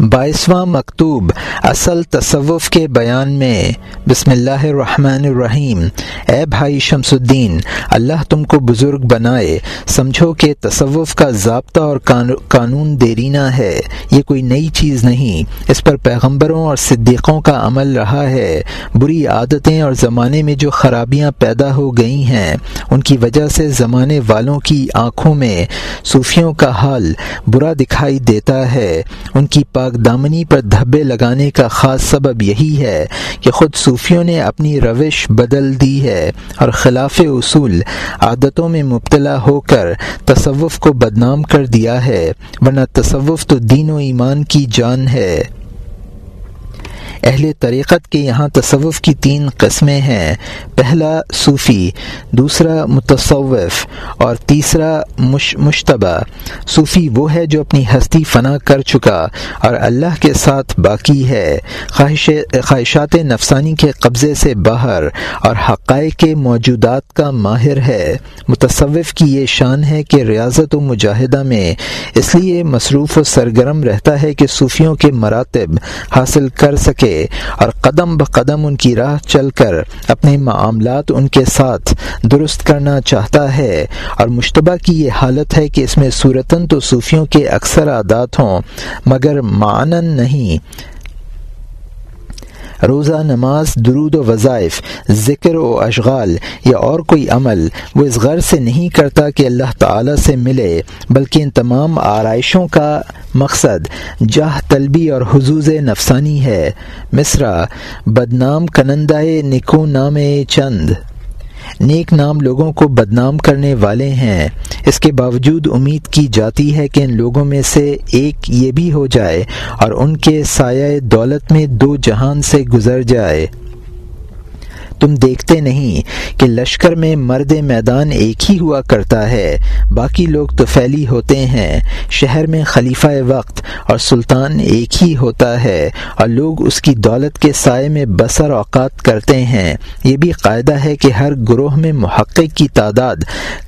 بائیسواں مکتوب، اصل تصوف کے بیان میں، بسم اللہ الرحمن الرحیم، اے بھائی شمس الدین اللہ تم کو بزرگ بنائے، سمجھو کہ تصوف کا ضابطہ اور قانون دیرینہ ہے، یہ کوئی نئی چیز نہیں، اس پر پیغمبروں اور صدیقوں کا عمل رہا ہے، بری عادتیں اور زمانے میں جو خرابیاں پیدا ہو گئی ہیں، ان کی وجہ سے زمانے والوں کی آنکھوں میں صوفیوں کا حال برا دکھائی دیتا ہے، ان کی پاک دامنی پر دھبے لگانے کا خاص سبب یہی ہے کہ خود صوفیوں نے اپنی روش بدل دی ہے اور خلاف اصول، عادتوں میں مبتلا ہو کر تصوف کو بدنام کر دیا ہے، ورنہ تصوف تو دین و ایمان کی جان ہے۔ اہل طریقت کے یہاں تصوف کی تین قسمیں ہیں۔ پہلا صوفی، دوسرا متصوف اور تیسرا مش، مشتبہ۔ صوفی وہ ہے جو اپنی ہستی فنا کر چکا اور اللہ کے ساتھ باقی ہے۔ خواہش، خواہشات نفسانی کے قبضے سے باہر اور حقائق کے موجودات کا ماہر ہے۔ متصوف کی یہ شان ہے کہ ریاضت و مجاہدہ میں اس لیے مصروف و سرگرم رہتا ہے کہ صوفیوں کے مراتب حاصل کر سکے۔ اور قدم بقدم ان کی راہ چل کر اپنے معاملات ان کے ساتھ درست کرنا چاہتا ہے اور مشتبہ کی یہ حالت ہے کہ اس میں صورتاً تو صوفیوں کے اکثر عادات ہوں، مگر معنن نہیں۔ روزہ، نماز، درود و وظائف، ذکر و اشغال یا اور کوئی عمل وہ اس غرض سے نہیں کرتا کہ اللہ تعالی سے ملے، بلکہ ان تمام آرائشوں کا مقصد جاہ طلبی اور حضوز نفسانی ہے۔ مصرا بدنام کنندائے نکو نام چند۔ نیک نام لوگوں کو بدنام کرنے والے ہیں۔ اس کے باوجود امید کی جاتی ہے کہ ان لوگوں میں سے ایک یہ بھی ہو جائے اور ان کے سایہ دولت میں دو جہان سے گزر جائے۔ تم دیکھتے نہیں کہ لشکر میں مرد میدان ایک ہی ہوا کرتا ہے۔ باقی لوگ تو پھیلی ہوتے ہیں۔ شہر میں خلیفہ وقت اور سلطان ایک ہی ہوتا ہے اور لوگ اس کی دولت کے سائے میں بسر اوقات کرتے ہیں۔ یہ بھی قاعدہ ہے کہ ہر گروہ میں محقق کی تعداد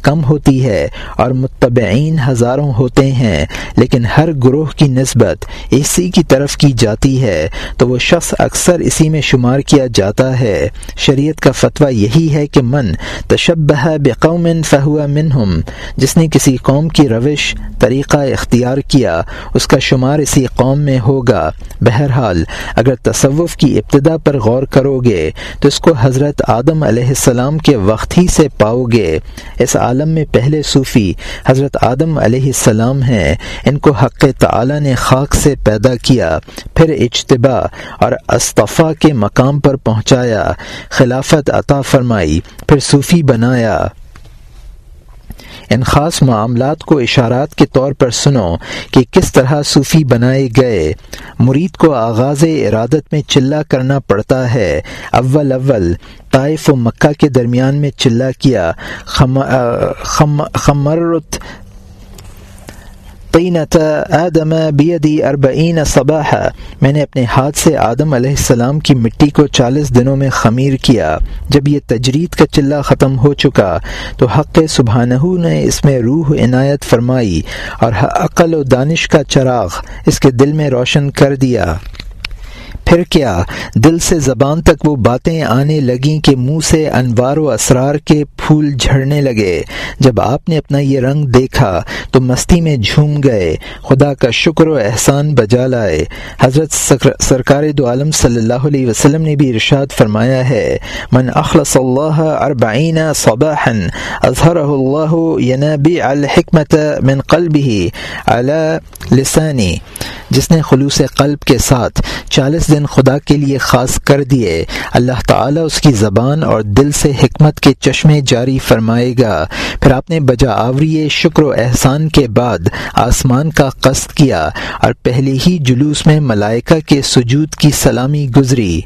کم ہوتی ہے اور متبعین ہزاروں ہوتے ہیں، لیکن ہر گروہ کی نسبت اسی کی طرف کی جاتی ہے۔ تو وہ شخص اکثر اسی میں شمار کیا جاتا ہے۔ شریع شریعت کا فتویٰ یہی ہے کہ من تشبہ بقوم فہو منہم، جس نے کسی قوم کی روش، طریقہ اختیار کیا، اس کا شمار اسی قوم میں ہوگا۔ بہرحال، اگر تصوف کی ابتدا پر غور کرو گے، تو اس کو حضرت آدم علیہ السلام کے وقت ہی سے پاؤ گے۔ اس عالم میں پہلے صوفی حضرت آدم علیہ السلام ہیں۔ ان کو حق تعالی نے خاک سے پیدا کیا، پھر اجتباع اور استفا کے مقام پر پہنچایا۔ خلاف خلافت عطا فرمائی، پھر صوفی بنایا۔ ان خاص معاملات کو اشارات کے طور پر سنو کہ کس طرح صوفی بنائے گئے۔ مرید کو آغاز ارادت میں چلا کرنا پڑتا ہے۔ اول اول طائف و مکہ کے درمیان میں چلا کیا۔ خمرت طینت آدم بیدی اربعین صباحا۔ میں نے اپنے ہاتھ سے آدم علیہ السلام کی مٹی کو چالیس دنوں میں خمیر کیا۔ جب یہ تجرید کا چلہ ختم ہو چکا، تو حق سبحانہ نے اس میں روح عنایت فرمائی اور عقل و دانش کا چراغ اس کے دل میں روشن کر دیا۔ پھر کیا؟ دل سے زبان تک وہ باتیں آنے لگیں کہ منہ سے انوار و اسرار کے پھول جھڑنے لگے۔ جب آپ نے اپنا یہ رنگ دیکھا تو مستی میں جھوم گئے۔ خدا کا شکر و احسان بجا لائے۔ حضرت سرکار دو عالم صلی اللہ علیہ وسلم نے بھی ارشاد فرمایا ہے، من اخلص اللہ اربعین صباحا اظہرہ اللہ ینابی الحکمت من قلبه على لسانی جس نے خلوص قلب کے ساتھ چالیس دن خدا کے لیے خاص کر دیے، اللہ تعالیٰ اس کی زبان اور دل سے حکمت کے چشمے جاری فرمائے گا۔ پھر آپ نے بجا آوری شکر و احسان کے بعد آسمان کا قصد کیا اور پہلے ہی جلوس میں ملائکہ کے سجود کی سلامی گزری۔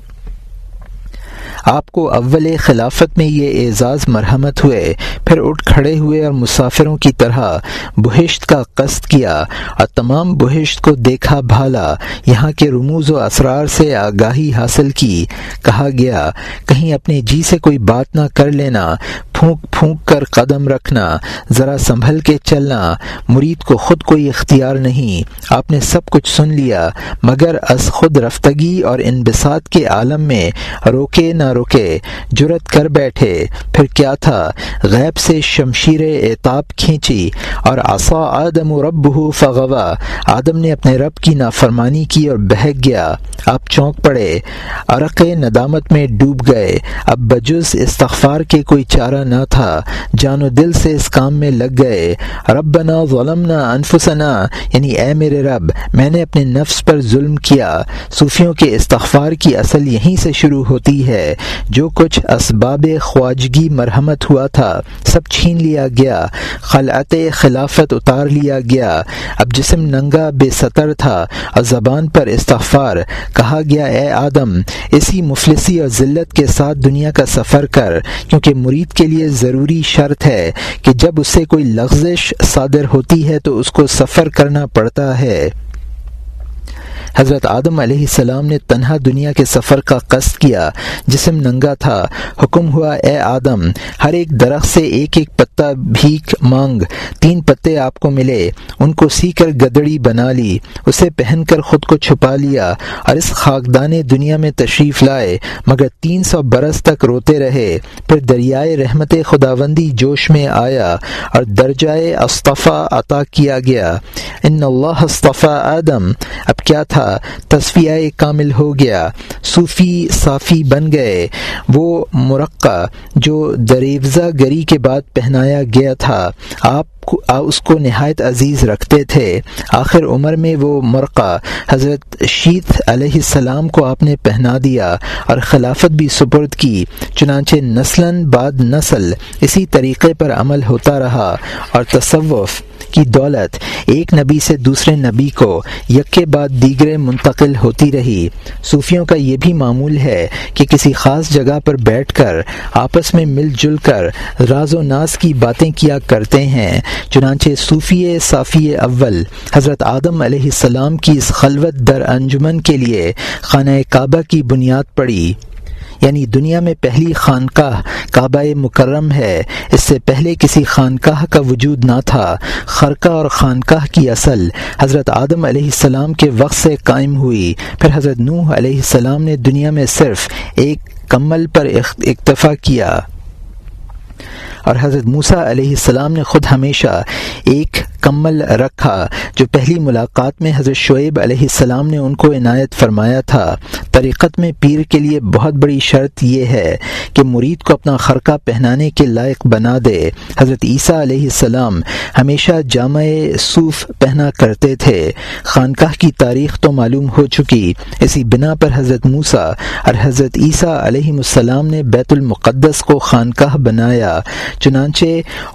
آپ کو اول خلافت میں یہ اعزاز مرحمت ہوئے۔ پھر اٹھ کھڑے ہوئے اور مسافروں کی طرح بہشت کا قصد کیا۔ اور تمام بہشت کو دیکھا بھالا۔ یہاں کے رموز و اسرار سے آگاہی حاصل کی۔ کہا گیا، کہیں اپنے جی سے کوئی بات نہ کر لینا۔ پھونک پھونک کر قدم رکھنا، ذرا سنبھل کے چلنا، مرید کو خود کوئی اختیار نہیں، آپ نے سب کچھ سن لیا، مگر از خود رفتگی اور انبساط کے عالم میں روکے نہ روکے جرت کر بیٹھے، پھر کیا تھا؟ غیب سے شمشیر اعتاب کھینچی، اور آسا آدم و رب ہو فغوا آدم نے اپنے رب کی نافرمانی کی اور بہک گیا، آپ چونک پڑے، عرق ندامت میں ڈوب گئے، اب بجز استغفار کے کوئی چارہ نہ تھا۔ جان و دل سے اس کام میں لگ گئے۔ رب بنا ظلم انفسنا۔ یعنی اے میرے رب، میں نے اپنے نفس پر ظلم کیا۔ صوفیوں کے استغفار کی اصل یہیں سے شروع ہوتی ہے۔ جو کچھ اسباب خواجگی مرحمت ہوا تھا، سب چھین لیا گیا۔ خلعت خلافت اتار لیا گیا۔ اب جسم ننگا بے سطر تھا۔ اور زبان پر استغفار۔ کہا گیا، اے آدم، اسی مفلسی اور ذلت کے ساتھ دنیا کا سفر کر، کیونکہ مرید کے لیے ضروری شرط ہے کہ جب اس سے کوئی لغزش صادر ہوتی ہے تو اس کو سفر کرنا پڑتا ہے۔ حضرت آدم علیہ السلام نے تنہا دنیا کے سفر کا قصد کیا، جسم ننگا تھا۔ حکم ہوا، اے آدم، ہر ایک درخت سے ایک ایک پتا بھیک مانگ، تین پتے آپ کو ملے۔ ان کو سی کر گدڑی بنا لی، اسے پہن کر خود کو چھپا لیا اور اس خاکدان دنیا میں تشریف لائے۔ مگر تین سو برس تک روتے رہے۔ پھر دریائے رحمت خداوندی جوش میں آیا اور درجۂ استفا عطا کیا گیا۔ ان اللہ استفا آدم۔ اب کیا تھا؟ تصفیہ کامل ہو گیا، صوفی صافی بن گئے۔ وہ مرقع جو دریوزہ گری کے بعد پہنایا گیا تھا، آپ اس کو نہایت عزیز رکھتے تھے۔ آخر عمر میں وہ مرقع حضرت شیت علیہ السلام کو آپ نے پہنا دیا اور خلافت بھی سپرد کی، چنانچہ نسلاً بعد نسل اسی طریقے پر عمل ہوتا رہا اور تصوف کی دولت ایک نبی سے دوسرے نبی کو یک بعد دیگرے منتقل ہوتی رہی۔ صوفیوں کا یہ بھی معمول ہے کہ کسی خاص جگہ پر بیٹھ کر آپس میں مل جل کر راز و ناز کی باتیں کیا کرتے ہیں۔ چنانچہ صوفی صافی اول حضرت آدم علیہ السلام کی اس خلوت در انجمن کے لیے خانہ کعبہ کی بنیاد پڑی۔ یعنی دنیا میں پہلی خانقاہ کعبہ مکرم ہے۔ اس سے پہلے کسی خانقاہ کا وجود نہ تھا۔ خرقہ اور خانقاہ کی اصل حضرت آدم علیہ السلام کے وقت سے قائم ہوئی۔ پھر حضرت نوح علیہ السلام نے دنیا میں صرف ایک کمل پر اکتفا کیا۔ اور حضرت موسا علیہ السلام نے خود ہمیشہ ایک کمل رکھا جو پہلی ملاقات میں حضرت شعیب علیہ السلام نے ان کو عنایت فرمایا تھا۔ طریقت میں پیر کے لیے بہت بڑی شرط یہ ہے کہ مرید کو اپنا خرقہ پہنانے کے لائق بنا دے۔ حضرت عیسیٰ علیہ السلام ہمیشہ جامع صوف پہنا کرتے تھے۔ خانقاہ کی تاریخ تو معلوم ہو چکی۔ اسی بنا پر حضرت موسا اور حضرت عیسیٰ علیہ السلام نے بیت المقدس کو خانقاہ بنایا۔ چنانچہ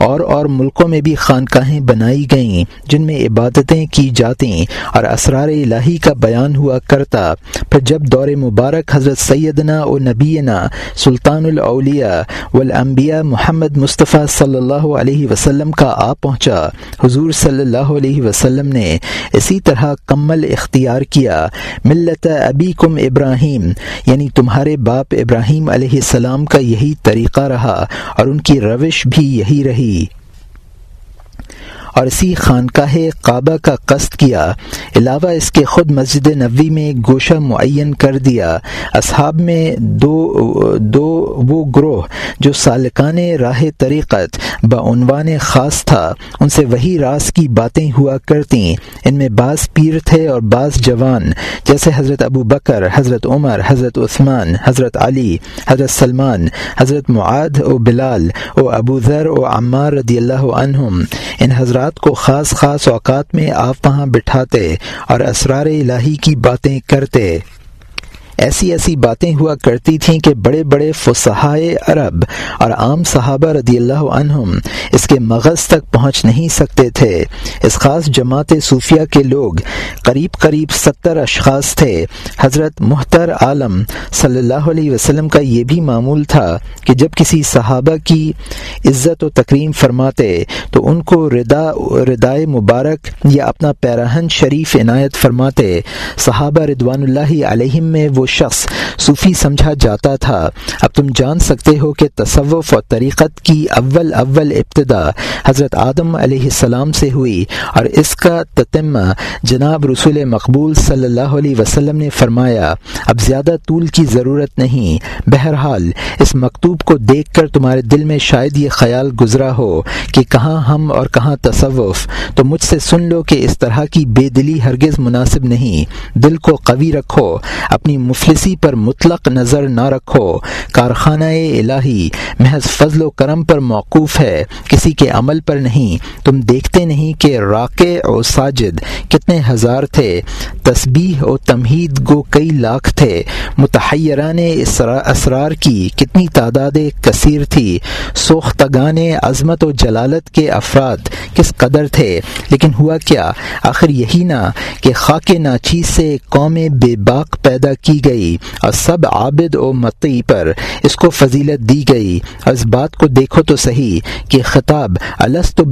اور اور ملکوں میں بھی خانقاہیں بنائی گئیں، جن میں عبادتیں کی جاتیں اور اسرار الہی کا بیان ہوا کرتا۔ پھر جب دور مبارک حضرت سیدنا و نبینا سلطان الاولیاء والانبیاء محمد مصطفیٰ صلی اللہ علیہ وسلم کا آ پہنچا، حضور صلی اللہ علیہ وسلم نے اسی طرح کمل اختیار کیا۔ ملت ابی کم ابراہیم یعنی تمہارے باپ ابراہیم علیہ السلام کا یہی طریقہ رہا اور ان کی روش بھی یہی رہی۔ اور اسی خانقاہ کعبہ کا قصد کیا۔ علاوہ اس کے خود مسجد نبوی میں گوشہ معین کر دیا۔ اصحاب میں دو دو وہ گروہ جو سالکان راہ طریقت بعنوان خاص تھا، ان سے وہی راز کی باتیں ہوا کرتیں ان میں بعض پیر تھے اور بعض جوان، جیسے حضرت ابو بکر، حضرت عمر، حضرت عثمان، حضرت علی، حضرت سلمان، حضرت معاد و بلال و ابو ذر و عمار رضی اللہ عنہم۔ ان حضرات کو خاص خاص اوقات میں آپ وہاں بٹھاتے اور اسرار الہی کی باتیں کرتے۔ ایسی ایسی باتیں ہوا کرتی تھیں کہ بڑے بڑے فصحائے عرب اور عام صحابہ رضی اللہ عنہم اس کے مغز تک پہنچ نہیں سکتے تھے۔ اس خاص جماعت صوفیہ کے لوگ قریب قریب ستر اشخاص تھے۔ حضرت محتر عالم صلی اللہ علیہ وسلم کا یہ بھی معمول تھا کہ جب کسی صحابہ کی عزت و تکریم فرماتے تو ان کو ردا، ردائے مبارک یا اپنا پیراہن شریف عنایت فرماتے۔ صحابہ ردوان اللہ علیہم میں وہ وہ شخص صوفی سمجھا جاتا تھا۔ اب تم جان سکتے ہو کہ تصوف اور طریقت کی اول اول ابتدا حضرت آدم علیہ السلام سے ہوئی اور اس کا تتمہ جناب رسول مقبول صلی اللہ علیہ وسلم نے فرمایا۔ اب زیادہ طول کی ضرورت نہیں۔ بہرحال، اس مکتوب کو دیکھ کر تمہارے دل میں شاید یہ خیال گزرا ہو کہ کہاں ہم اور کہاں تصوف۔ تو مجھ سے سن لو کہ اس طرح کی بے دلی ہرگز مناسب نہیں۔ دل کو قوی رکھو۔ اپنی مفلسی پر مطلق نظر نہ رکھو۔ کارخانہ الہی محض فضل و کرم پر موقوف ہے، کسی کے عمل پر نہیں۔ تم دیکھتے نہیں کہ راقع و ساجد کتنے ہزار تھے۔ تسبیح و تمہید گو کئی لاکھ تھے۔ متحران اسرار کی کتنی تعداد کثیر تھی۔ سوختگان عظمت و جلالت کے افراد کس قدر تھے۔ لیکن ہوا کیا؟ آخر یہی نہ کہ خاک ناچی سے قوم بے باک پیدا کی گئی۔ اور سب عابد و متی پر اس کو فضیلت دی گئی۔ اور اس بات کو دیکھو تو صحیح کہ خطاب السط و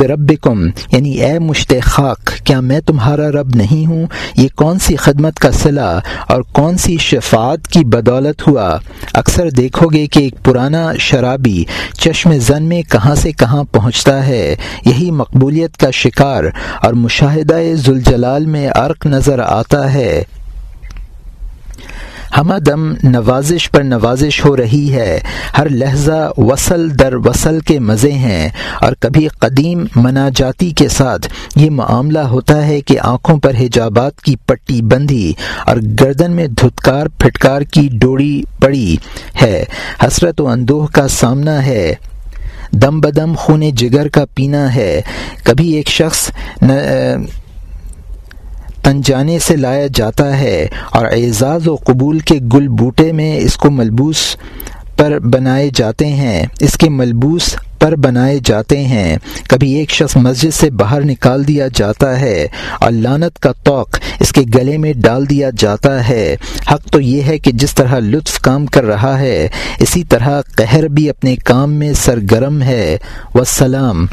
یعنی اے مشت خاک، کیا میں تمہارا رب نہیں ہوں؟ یہ کون سی خدمت کا صلاح اور کون سی شفاعت کی بدولت ہوا؟ اکثر دیکھو گے کہ ایک پرانا شرابی چشم زن میں کہاں سے کہاں پہنچتا ہے۔ یہی مقبولیت کا شکار اور مشاہدہ ذوالجلال میں عرق نظر آتا ہے۔ ہمہ دم نوازش پر نوازش ہو رہی ہے۔ ہر لہجہ وصل در وصل کے مزے ہیں اور کبھی قدیم مناجاتی کے ساتھ یہ معاملہ ہوتا ہے کہ آنکھوں پر حجابات کی پٹی بندھی اور گردن میں دھتکار پھٹکار کی ڈوڑی پڑی ہے۔ حسرت و اندوہ کا سامنا ہے۔ دم بدم خون جگر کا پینا ہے۔ کبھی ایک شخص تنجانے سے لایا جاتا ہے اور اعزاز و قبول کے گل بوٹے میں اس کو ملبوس پر بنائے جاتے ہیں۔ اس کے ملبوس پر بنائے جاتے ہیں۔ کبھی ایک شخص مسجد سے باہر نکال دیا جاتا ہے اور لانت کا توق اس کے گلے میں ڈال دیا جاتا ہے۔ حق تو یہ ہے کہ جس طرح لطف کام کر رہا ہے، اسی طرح قہر بھی اپنے کام میں سرگرم ہے۔ وسلام